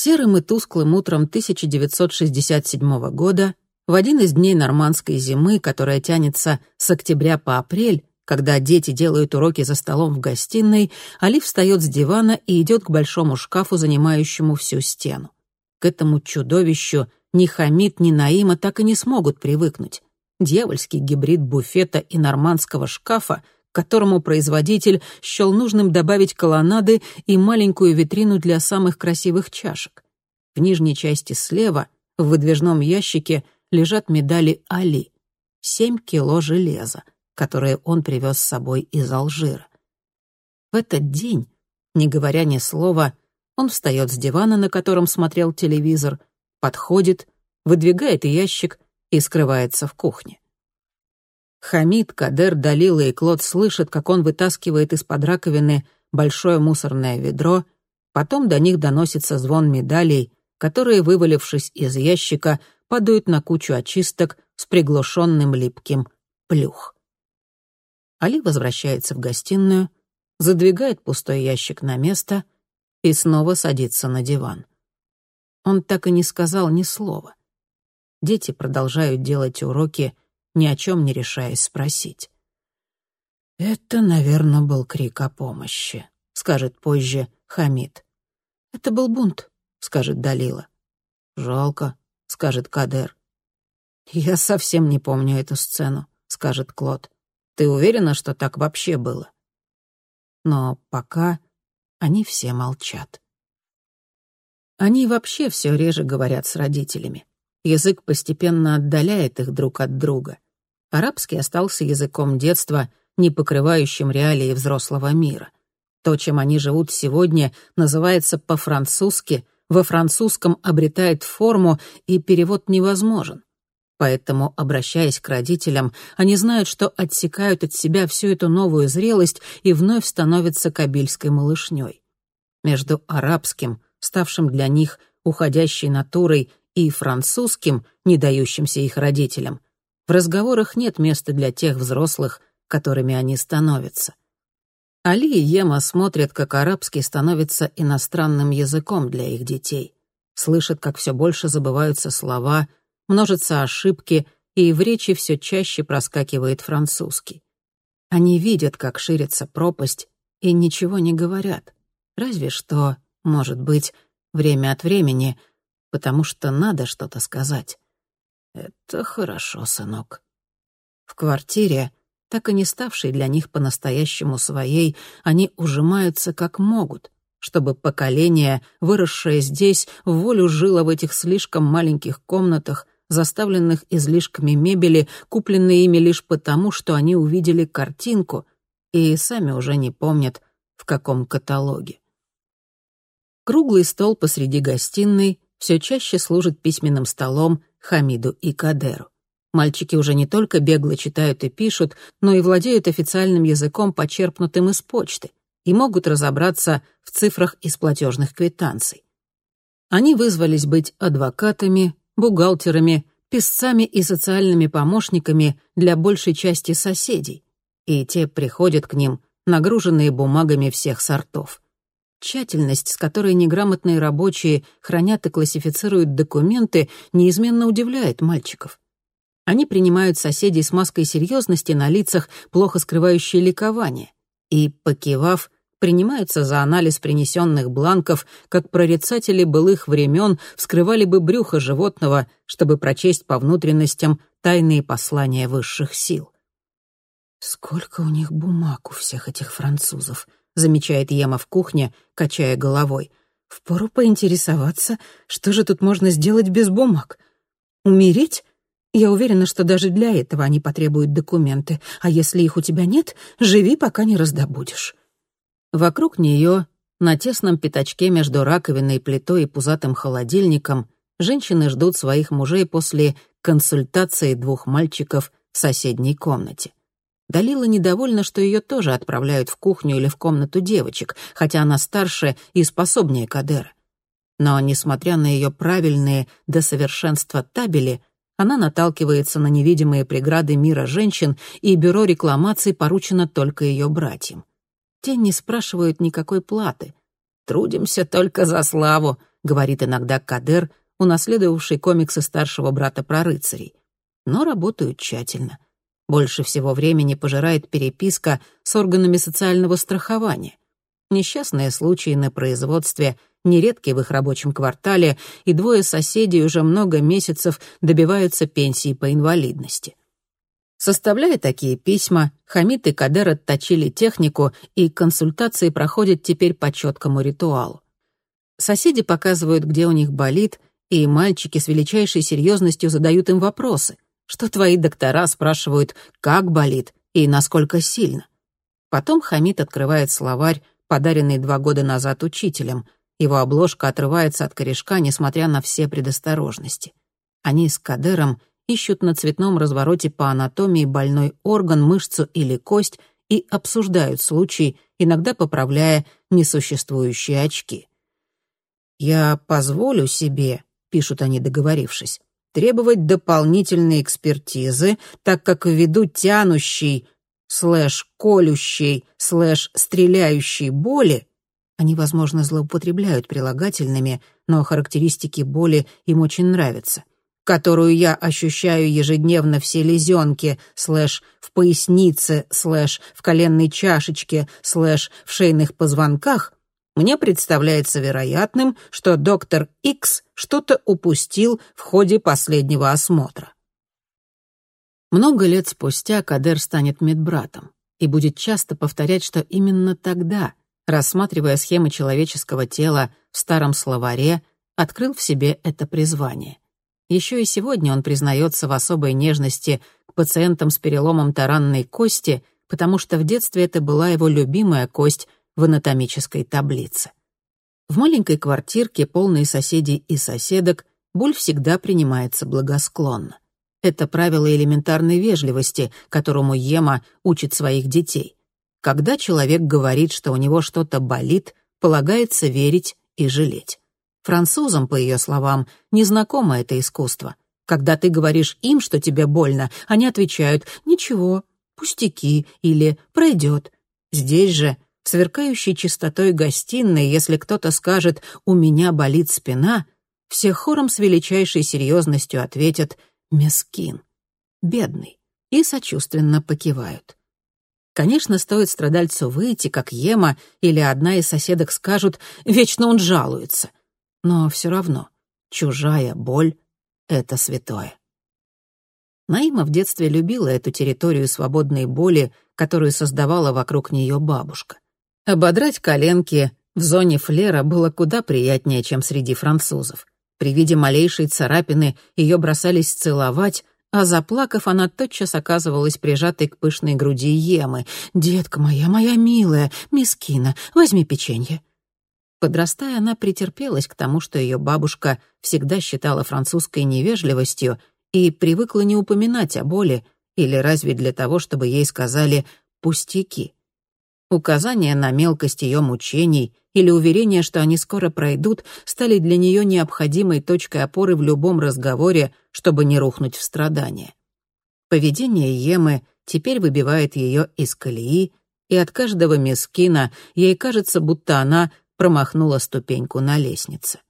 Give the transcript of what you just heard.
Серым и тусклым утром 1967 года, в один из дней нормандской зимы, которая тянется с октября по апрель, когда дети делают уроки за столом в гостиной, Али встает с дивана и идет к большому шкафу, занимающему всю стену. К этому чудовищу ни Хамид, ни Наима так и не смогут привыкнуть. Дьявольский гибрид буфета и нормандского шкафа — которому производитель счел нужным добавить колоннады и маленькую витрину для самых красивых чашек. В нижней части слева, в выдвижном ящике, лежат медали Али. Семь кило железа, которые он привез с собой из Алжира. В этот день, не говоря ни слова, он встает с дивана, на котором смотрел телевизор, подходит, выдвигает ящик и скрывается в кухне. Хамид, Кадер, Далила и Клод слышат, как он вытаскивает из-под раковины большое мусорное ведро, потом до них доносится звон медалей, которые, вывалившись из ящика, падают на кучу очисток с приглушенным липким плюх. Али возвращается в гостиную, задвигает пустой ящик на место и снова садится на диван. Он так и не сказал ни слова. Дети продолжают делать уроки — ни о чем не решаясь спросить. «Это, наверное, был крик о помощи», — скажет позже Хамид. «Это был бунт», — скажет Далила. «Жалко», — скажет Кадер. «Я совсем не помню эту сцену», — скажет Клод. «Ты уверена, что так вообще было?» Но пока они все молчат. Они вообще все реже говорят с родителями. Язык постепенно отдаляет их друг от друга. Арабский остался языком детства, не покрывающим реалии взрослого мира. То, чем они живут сегодня, называется по-французски, во французском обретает форму, и перевод невозможен. Поэтому, обращаясь к родителям, они знают, что отсекают от себя всю эту новую зрелость и вновь становятся кабильской малышней. Между арабским, ставшим для них уходящей натурой, и французским, не дающимся их родителям, в разговорах нет места для тех взрослых, которыми они становятся. Али и Ема смотрят, как арабский становится иностранным языком для их детей. Слышат, как все больше забываются слова, множатся ошибки, и в речи все чаще проскакивает французский. Они видят, как ширится пропасть, и ничего не говорят. Разве что, может быть, время от времени, потому что надо что-то сказать. «Это хорошо, сынок». В квартире, так и не ставшей для них по-настоящему своей, они ужимаются как могут, чтобы поколение, выросшее здесь, в волю жило в этих слишком маленьких комнатах, заставленных излишками мебели, купленной ими лишь потому, что они увидели картинку и сами уже не помнят, в каком каталоге. Круглый стол посреди гостиной все чаще служит письменным столом Хамиду и Кадеру. Мальчики уже не только бегло читают и пишут, но и владеют официальным языком, почерпнутым из почты, и могут разобраться в цифрах из платежных квитанций. Они вызвались быть адвокатами, бухгалтерами, писцами и социальными помощниками для большей части соседей, и те приходят к ним, нагруженные бумагами всех сортов — Тщательность, с которой неграмотные рабочие хранят и классифицируют документы, неизменно удивляет мальчиков. Они принимают соседей с маской серьезности на лицах, плохо скрывающие ликование, и, покивав, принимаются за анализ принесенных бланков, как прорицатели былых времен вскрывали бы брюхо животного, чтобы прочесть по внутренностям тайные послания высших сил. «Сколько у них бумаг у всех этих французов», замечает Ема в кухне, качая головой. Впору поинтересоваться, что же тут можно сделать без бумаг. Умереть? Я уверена, что даже для этого они потребуют документы, а если их у тебя нет, живи, пока не раздобудешь. Вокруг нее, на тесном пятачке между раковиной, плитой и пузатым холодильником, женщины ждут своих мужей после консультации двух мальчиков в соседней комнате. Далила недовольна, что ее тоже отправляют в кухню или в комнату девочек, хотя она старше и способнее Кадера. Но, несмотря на ее правильные до совершенства табели, она наталкивается на невидимые преграды мира женщин, и бюро рекламаций поручено только ее братьям. Те не спрашивают никакой платы. «Трудимся только за славу», — говорит иногда Кадер, унаследовавший комиксы старшего брата про рыцарей. Но работают тщательно. Больше всего времени пожирает переписка с органами социального страхования. Несчастные случаи на производстве нередки в их рабочем квартале, и двое соседей уже много месяцев добиваются пенсии по инвалидности. Составляя такие письма, Хамид и Кадер отточили технику, и консультации проходят теперь по четкому ритуалу. Соседи показывают, где у них болит, и мальчики с величайшей серьезностью задают им вопросы. Что твои доктора спрашивают, как болит и насколько сильно. Потом Хамид открывает словарь, подаренный два года назад учителем. Его обложка отрывается от корешка, несмотря на все предосторожности. Они с Кадером ищут на цветном развороте по анатомии больной орган, мышцу или кость и обсуждают случай, иногда поправляя несуществующие очки. «Я позволю себе», — пишут они, договорившись, «требовать дополнительной экспертизы, так как ввиду тянущей, слэш колющей, слэш стреляющей боли они, возможно, злоупотребляют прилагательными, но характеристики боли им очень нравятся которую я ощущаю ежедневно в селезенке, слэш в пояснице, слэш в коленной чашечке, слэш в шейных позвонках, мне представляется вероятным, что доктор Икс что-то упустил в ходе последнего осмотра. Много лет спустя Кадер станет медбратом и будет часто повторять, что именно тогда, рассматривая схемы человеческого тела в старом словаре, открыл в себе это призвание — еще и сегодня он признается в особой нежности к пациентам с переломом таранной кости, потому что в детстве это была его любимая кость в анатомической таблице. В маленькой квартирке, полной соседей и соседок, Буль всегда принимается благосклонно. Это правило элементарной вежливости, которому Ема учит своих детей. Когда человек говорит, что у него что-то болит, полагается верить и жалеть. Французам, по ее словам, незнакомо это искусство. Когда ты говоришь им, что тебе больно, они отвечают «ничего», «пустяки» или «пройдет». Здесь же, сверкающей чистотой гостиной, если кто-то скажет «у меня болит спина», все хором с величайшей серьезностью ответят «мескин», «бедный» и сочувственно покивают. Конечно, стоит страдальцу выйти, как Ема или одна из соседок скажут «вечно он жалуется», но все равно чужая боль — это святое. Наима в детстве любила эту территорию свободной боли, которую создавала вокруг нее бабушка. Ободрать коленки в зоне флера было куда приятнее, чем среди французов. При виде малейшей царапины ее бросались целовать, а заплакав, она тотчас оказывалась прижатой к пышной груди Емы. «Детка моя, моя милая, мискина, возьми печенье». Подрастая, она претерпелась к тому, что ее бабушка всегда считала французской невежливостью и привыкла не упоминать о боли, или разве для того, чтобы ей сказали «пустяки». Указания на мелкость ее мучений или уверение, что они скоро пройдут, стали для нее необходимой точкой опоры в любом разговоре, чтобы не рухнуть в страдания. Поведение Емы теперь выбивает ее из колеи, и от каждого мескина ей кажется, будто она промахнула ступеньку на лестнице.